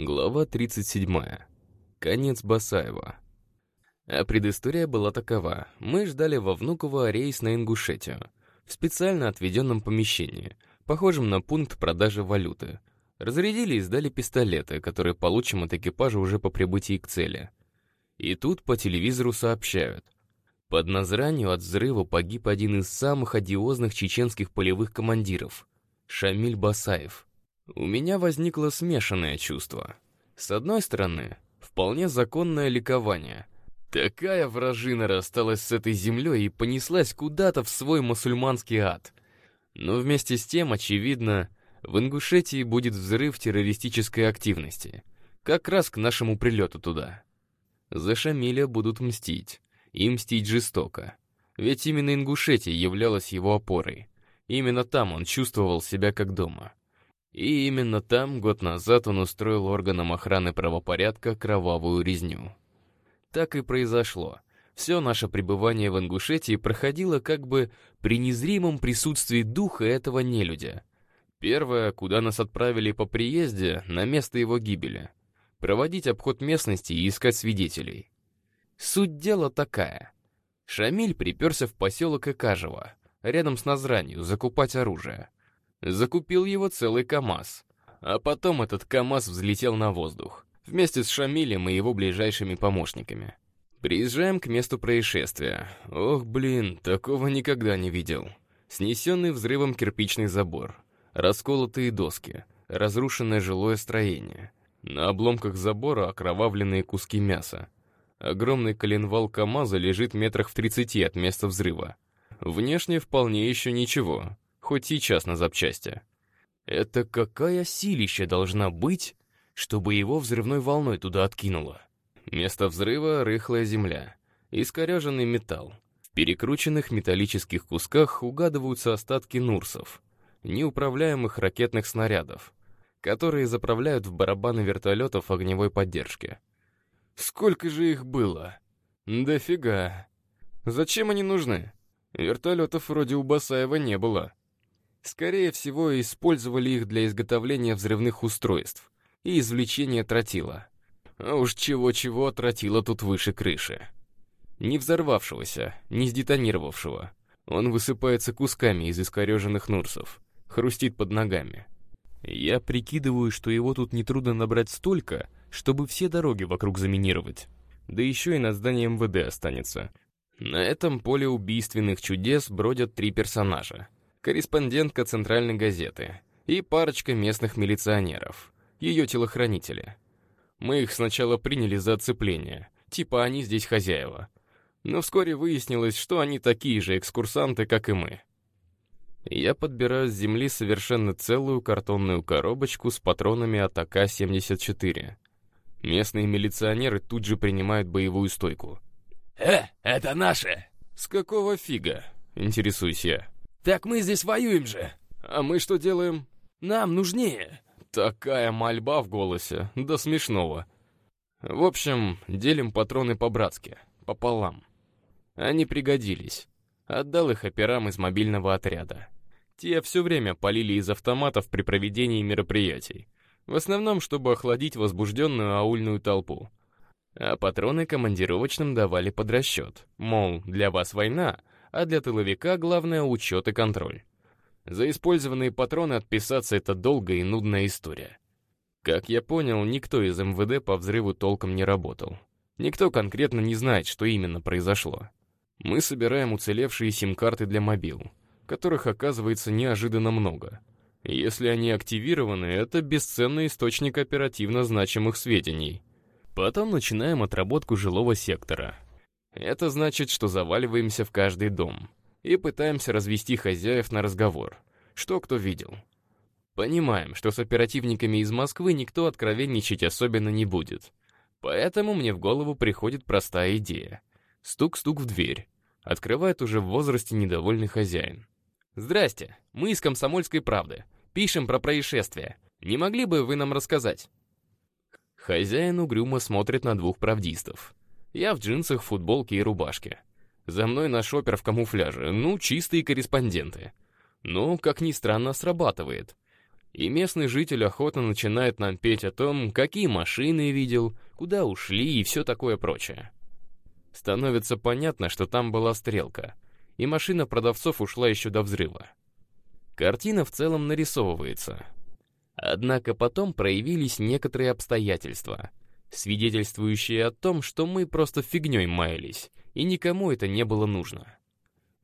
Глава 37. Конец Басаева. А предыстория была такова. Мы ждали во Внуково рейс на Ингушетию. В специально отведенном помещении, похожем на пункт продажи валюты. Разрядили и сдали пистолеты, которые получим от экипажа уже по прибытии к цели. И тут по телевизору сообщают. Под Назранью от взрыва погиб один из самых одиозных чеченских полевых командиров — Шамиль Басаев. У меня возникло смешанное чувство. С одной стороны, вполне законное ликование. Такая вражина рассталась с этой землей и понеслась куда-то в свой мусульманский ад. Но вместе с тем, очевидно, в Ингушетии будет взрыв террористической активности. Как раз к нашему прилету туда. За Шамиля будут мстить. И мстить жестоко. Ведь именно Ингушетия являлась его опорой. Именно там он чувствовал себя как дома. И именно там год назад он устроил органам охраны правопорядка кровавую резню. Так и произошло. Все наше пребывание в Ингушетии проходило как бы при незримом присутствии духа этого нелюдя. Первое, куда нас отправили по приезде, на место его гибели. Проводить обход местности и искать свидетелей. Суть дела такая. Шамиль приперся в поселок Икажево, рядом с Назранью, закупать оружие. Закупил его целый КАМАЗ. А потом этот КАМАЗ взлетел на воздух, вместе с Шамилем и его ближайшими помощниками. Приезжаем к месту происшествия. Ох, блин, такого никогда не видел. Снесенный взрывом кирпичный забор, расколотые доски, разрушенное жилое строение. На обломках забора окровавленные куски мяса. Огромный коленвал КамАЗа лежит метрах в 30 от места взрыва. Внешне вполне еще ничего, хоть сейчас на запчасти. Это какая силища должна быть, чтобы его взрывной волной туда откинуло? Место взрыва — рыхлая земля, искореженный металл. В перекрученных металлических кусках угадываются остатки нурсов, неуправляемых ракетных снарядов, которые заправляют в барабаны вертолетов огневой поддержки. Сколько же их было? Дофига. Зачем они нужны? Вертолетов вроде у Басаева не было. Скорее всего, использовали их для изготовления взрывных устройств и извлечения тротила. А уж чего-чего тротила тут выше крыши. Не взорвавшегося, не сдетонировавшего. Он высыпается кусками из искореженных нурсов, хрустит под ногами. Я прикидываю, что его тут нетрудно набрать столько, чтобы все дороги вокруг заминировать. Да еще и на здании МВД останется. На этом поле убийственных чудес бродят три персонажа корреспондентка центральной газеты и парочка местных милиционеров, ее телохранители. Мы их сначала приняли за оцепление, типа они здесь хозяева. Но вскоре выяснилось, что они такие же экскурсанты, как и мы. Я подбираю с земли совершенно целую картонную коробочку с патронами от АК-74. Местные милиционеры тут же принимают боевую стойку. «Э, это наши!» «С какого фига?» — интересуюсь я. Так мы здесь воюем же. А мы что делаем? Нам нужнее. Такая мольба в голосе, до смешного. В общем, делим патроны по-братски, пополам. Они пригодились. Отдал их операм из мобильного отряда. Те все время полили из автоматов при проведении мероприятий. В основном, чтобы охладить возбужденную аульную толпу. А патроны командировочным давали под расчет. Мол, для вас война, а для тыловика главное учет и контроль. За использованные патроны отписаться — это долгая и нудная история. Как я понял, никто из МВД по взрыву толком не работал. Никто конкретно не знает, что именно произошло. Мы собираем уцелевшие сим-карты для мобил, которых оказывается неожиданно много. Если они активированы, это бесценный источник оперативно значимых сведений. Потом начинаем отработку жилого сектора — это значит, что заваливаемся в каждый дом и пытаемся развести хозяев на разговор. Что кто видел. Понимаем, что с оперативниками из Москвы никто откровенничать особенно не будет. Поэтому мне в голову приходит простая идея. Стук-стук в дверь. Открывает уже в возрасте недовольный хозяин. «Здрасте, мы из «Комсомольской правды». Пишем про происшествие. Не могли бы вы нам рассказать?» Хозяин угрюмо смотрит на двух правдистов. Я в джинсах, футболке и рубашке. За мной наш опер в камуфляже, ну, чистые корреспонденты. Но, как ни странно, срабатывает. И местный житель охотно начинает нам петь о том, какие машины видел, куда ушли и все такое прочее. Становится понятно, что там была стрелка, и машина продавцов ушла еще до взрыва. Картина в целом нарисовывается. Однако потом проявились некоторые обстоятельства, свидетельствующие о том, что мы просто фигней маялись, и никому это не было нужно.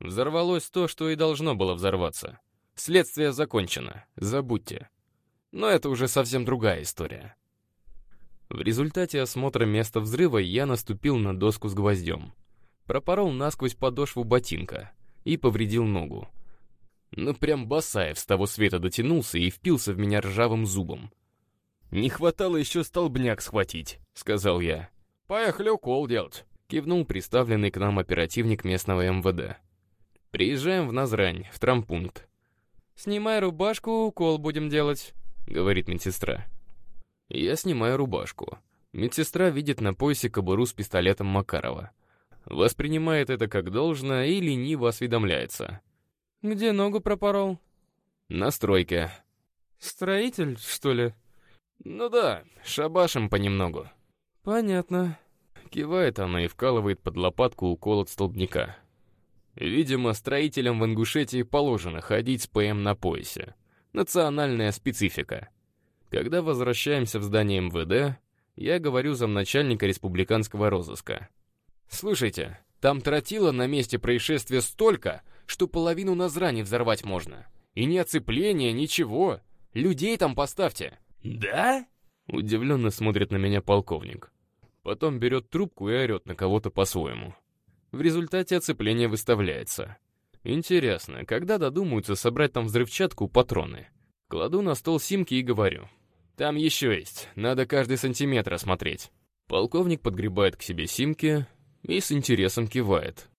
Взорвалось то, что и должно было взорваться. Следствие закончено, забудьте. Но это уже совсем другая история. В результате осмотра места взрыва я наступил на доску с гвоздем. Пропорол насквозь подошву ботинка и повредил ногу. Ну прям Басаев с того света дотянулся и впился в меня ржавым зубом. «Не хватало еще столбняк схватить», — сказал я. «Поехали укол делать», — кивнул приставленный к нам оперативник местного МВД. «Приезжаем в Назрань, в трампункт. «Снимай рубашку, укол будем делать», — говорит медсестра. Я снимаю рубашку. Медсестра видит на поясе кобуру с пистолетом Макарова. Воспринимает это как должное и лениво осведомляется. «Где ногу пропорол?» «На стройке». «Строитель, что ли?» «Ну да, шабашим понемногу». «Понятно». Кивает она и вкалывает под лопатку укол от столбняка. Видимо, строителям в Ингушетии положено ходить с ПМ на поясе. Национальная специфика. Когда возвращаемся в здание МВД, я говорю замначальника республиканского розыска. «Слушайте, там тротила на месте происшествия столько, что половину Назрани взорвать можно. И ни оцепления, ничего. Людей там поставьте». «Да?» Удивленно смотрит на меня полковник. Потом берет трубку и орет на кого-то по-своему. В результате оцепление выставляется. Интересно, когда додумаются собрать там взрывчатку, патроны? Кладу на стол симки и говорю. Там еще есть, надо каждый сантиметр осмотреть. Полковник подгребает к себе симки и с интересом кивает.